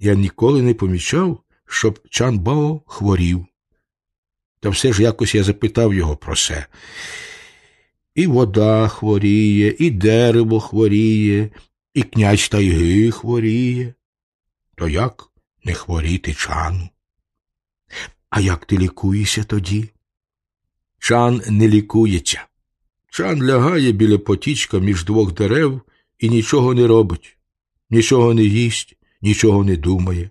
Я ніколи не помічав, щоб Чан Бао хворів. Та все ж якось я запитав його про це. І вода хворіє, і дерево хворіє, і князь тайги хворіє. То як не хворіти чану? А як ти лікуєшся тоді? Чан не лікується. Чан лягає біля потічка між двох дерев і нічого не робить, нічого не їсть, нічого не думає.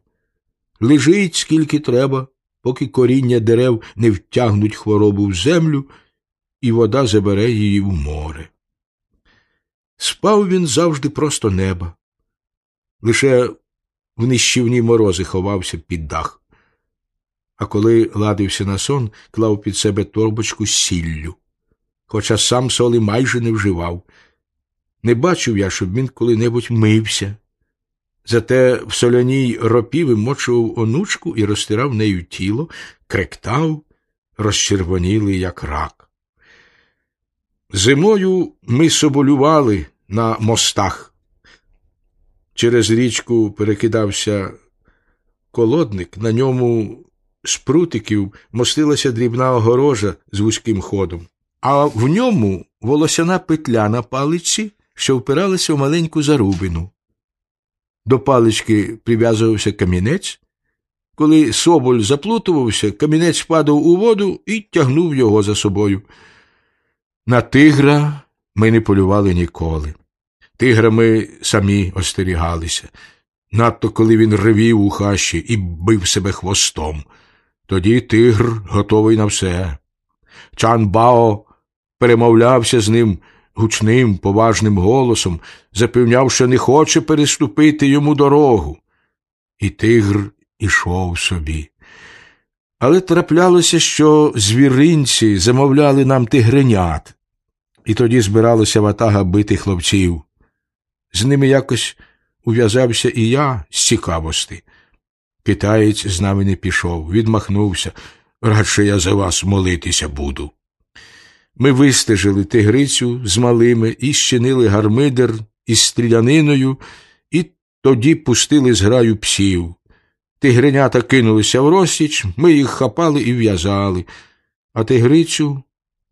Лежить скільки треба, поки коріння дерев не втягнуть хворобу в землю, і вода забере її в море. Спав він завжди просто неба. Лише в нищівні морози ховався під дах, а коли ладився на сон, клав під себе торбочку з сіллю, хоча сам соли майже не вживав. Не бачив я, щоб він коли-небудь мився. Зате в соляній ропі вимочував онучку і розтирав нею тіло, кректав, розчервонілий, як рак. Зимою ми соболювали на мостах. Через річку перекидався колодник, на ньому з прутиків мостилася дрібна огорожа з вузьким ходом, а в ньому волосяна петля на палиці, що впиралася в маленьку зарубину. До палички прив'язувався камінець. Коли соболь заплутувався, камінець падав у воду і тягнув його за собою. На тигра ми не полювали ніколи. Тигра ми самі остерігалися, надто коли він ревів у хащі і бив себе хвостом. Тоді тигр готовий на все. Чан Бао перемовлявся з ним гучним, поважним голосом, запевняв, що не хоче переступити йому дорогу. І тигр ішов собі. Але траплялося, що звіринці замовляли нам тигренят, і тоді збиралася ватага битих хлопців. З ними якось ув'язався і я з цікавості. Китаєць з нами не пішов, відмахнувся. Радше я за вас молитися буду. Ми вистежили тигрицю з малими і щинили гармидер із стріляниною, і тоді пустили зграю псів. Тигренята кинулися в розсіч, ми їх хапали і в'язали, а тигрицю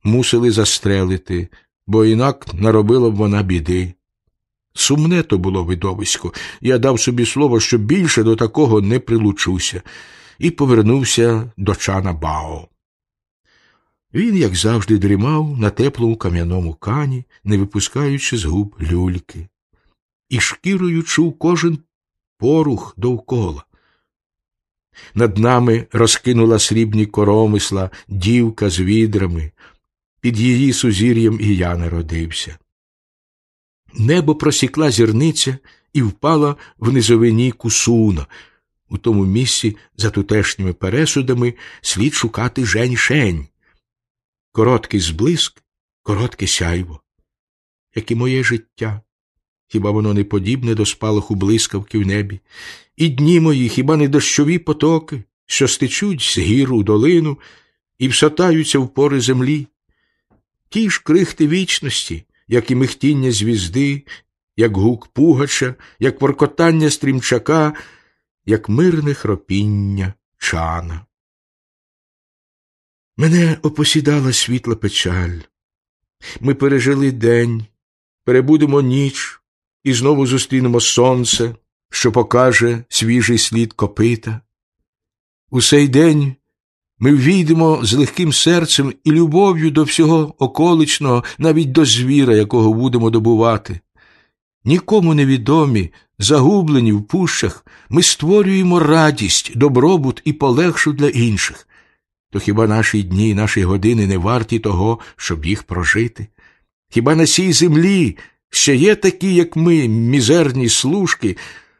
мусили застрелити, бо інак наробила б вона біди. Сумне то було видовисько. Я дав собі слово, що більше до такого не прилучуся, і повернувся до чана Бао. Він, як завжди, дрімав на теплому кам'яному кані, не випускаючи з губ люльки, і шкірою чув кожен порух довкола. Над нами розкинула срібні коромисла дівка з відрами, під її сузір'ям і я народився. Небо просікла зірниця і впала в низовині кусуна. У тому місці, за тутешніми пересудами, слід шукати жень-шень. Короткий зблиск, коротке сяйво, як і моє життя. Хіба воно не подібне до спалаху блискавки в небі, і дні мої, хіба не дощові потоки, що стечуть з гір у долину і всотаються в пори землі, ті ж крихти вічності, як і михтіння звізди, як гук пугача, як воркотання стрімчака, як мирне хропіння чана. Мене опосідала світла печаль. Ми пережили день, перебудемо ніч і знову зустрінемо сонце, що покаже свіжий слід копита. У цей день ми ввійдемо з легким серцем і любов'ю до всього околичного, навіть до звіра, якого будемо добувати. Нікому невідомі, загублені в пущах, ми створюємо радість, добробут і полегшу для інших. То хіба наші дні, і наші години не варті того, щоб їх прожити? Хіба на цій землі ще є такі, як ми, мізерні служки,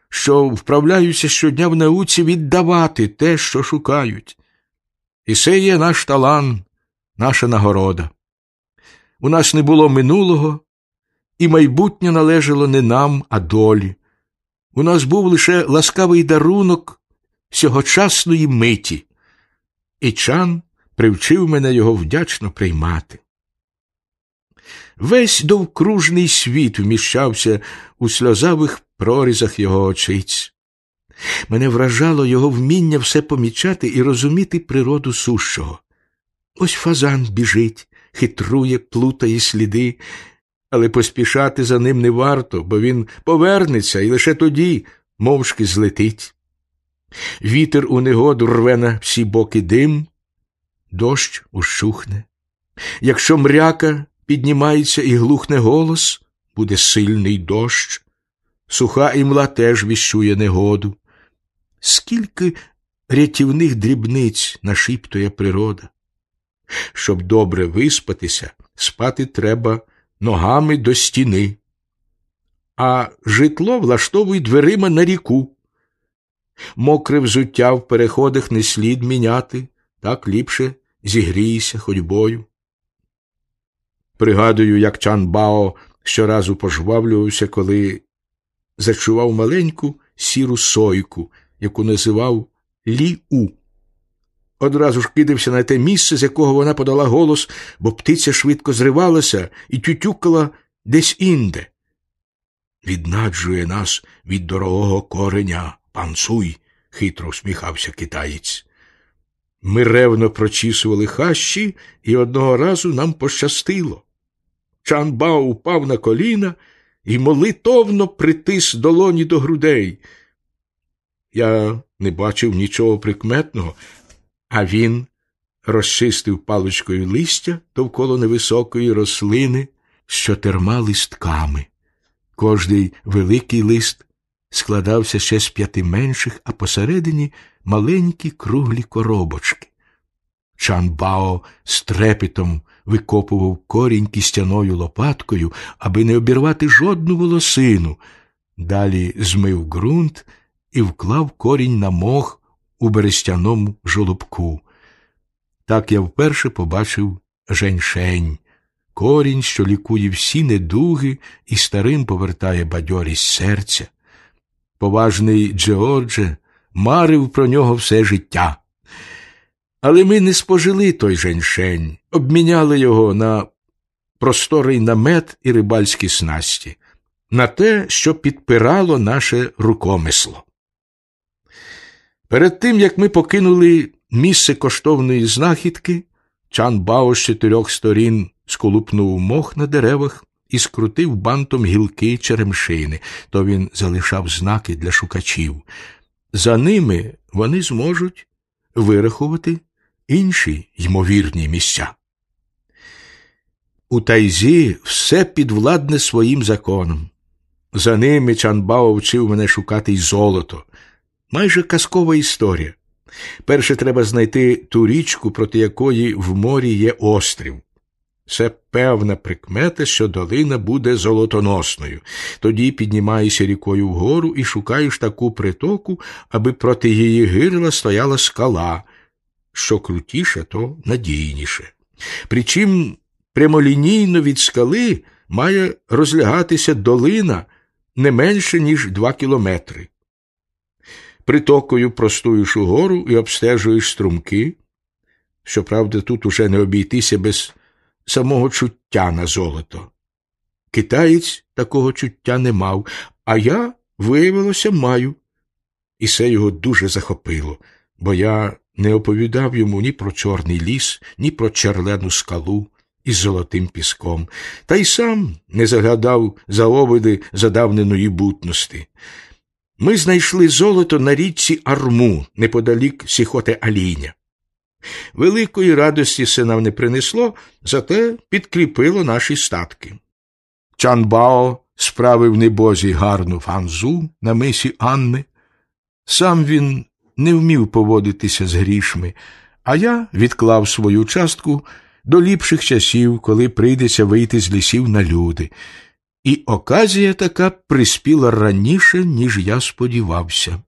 що вправляються щодня в науці віддавати те, що шукають? І це є наш талант, наша нагорода. У нас не було минулого, і майбутнє належало не нам, а долі. У нас був лише ласкавий дарунок сьогочасної миті, і чан привчив мене його вдячно приймати. Весь довкружний світ вміщався у сльозавих прорізах його очиць. Мене вражало його вміння все помічати і розуміти природу сущого. Ось фазан біжить, хитрує, плутає сліди, але поспішати за ним не варто, бо він повернеться і лише тоді мовчки злетить. Вітер у негоду рве на всі боки дим, дощ ущухне. Якщо мряка піднімається і глухне голос, буде сильний дощ, суха імла теж віщує негоду. Скільки рятівних дрібниць нашіптує природа. Щоб добре виспатися, спати треба ногами до стіни, а житло влаштовуй дверима на ріку. Мокре взуття в переходах не слід міняти, так ліпше зігрійся ходьбою. Пригадую, як Чан Бао щоразу пожвавлювався, коли зачував маленьку сіру сойку, яку називав Лі-У. Одразу ж кидався на те місце, з якого вона подала голос, бо птиця швидко зривалася і тютюкала десь інде. Віднаджує нас від дорогого кореня, пан Суй, хитро всміхався китаєць. Ми ревно прочісували хащі, і одного разу нам пощастило. Чан Бао упав на коліна і молитовно притис долоні до грудей. Я не бачив нічого прикметного, а він розчистив паличкою листя довкола невисокої рослини з чотирма листками. Кожний великий лист складався ще з п'яти менших, а посередині маленькі круглі коробочки. Чан Бао з трепетом викопував корінь кістяною лопаткою, аби не обірвати жодну волосину. Далі змив ґрунт і вклав корінь на мох у берестяному жолобку. Так я вперше побачив женьшень, корінь, що лікує всі недуги і старим повертає бадьорість серця. Поважний Джеордже марив про нього все життя. Але ми не спожили той женьшень, обміняли його на просторий намет і рибальські снасті, на те, що підпирало наше рукомисло. Перед тим, як ми покинули місце коштовної знахідки, Чан Бао з чотирьох сторін сколупнув мох на деревах і скрутив бантом гілки черемшини, то він залишав знаки для шукачів. За ними вони зможуть вирахувати інші ймовірні місця. У тайзі все підвладне своїм законом. За ними Чанбао вчив мене шукати й золото. Майже казкова історія. Перше треба знайти ту річку, проти якої в морі є острів. Це певна прикмета, що долина буде золотоносною. Тоді піднімаєшся рікою вгору і шукаєш таку притоку, аби проти її гирла стояла скала. Що крутіше, то надійніше. Причим прямолінійно від скали має розлягатися долина не менше, ніж два кілометри. Притокою простуєш угору і обстежуєш струмки. Щоправда, тут уже не обійтися без самого чуття на золото. Китаєць такого чуття не мав, а я, виявилося, маю. І це його дуже захопило, бо я не оповідав йому ні про чорний ліс, ні про черлену скалу із золотим піском, та й сам не заглядав за овиди задавненої бутності. Ми знайшли золото на річці Арму неподалік Сіхоте Аліня. Великої радості це нам не принесло, зате підкріпило наші статки. Чанбао справив небозі гарну фанзу на мисі Анни. Сам він не вмів поводитися з грішми, а я відклав свою частку до ліпших часів, коли прийдеться вийти з лісів на люди. І оказія така приспіла раніше, ніж я сподівався.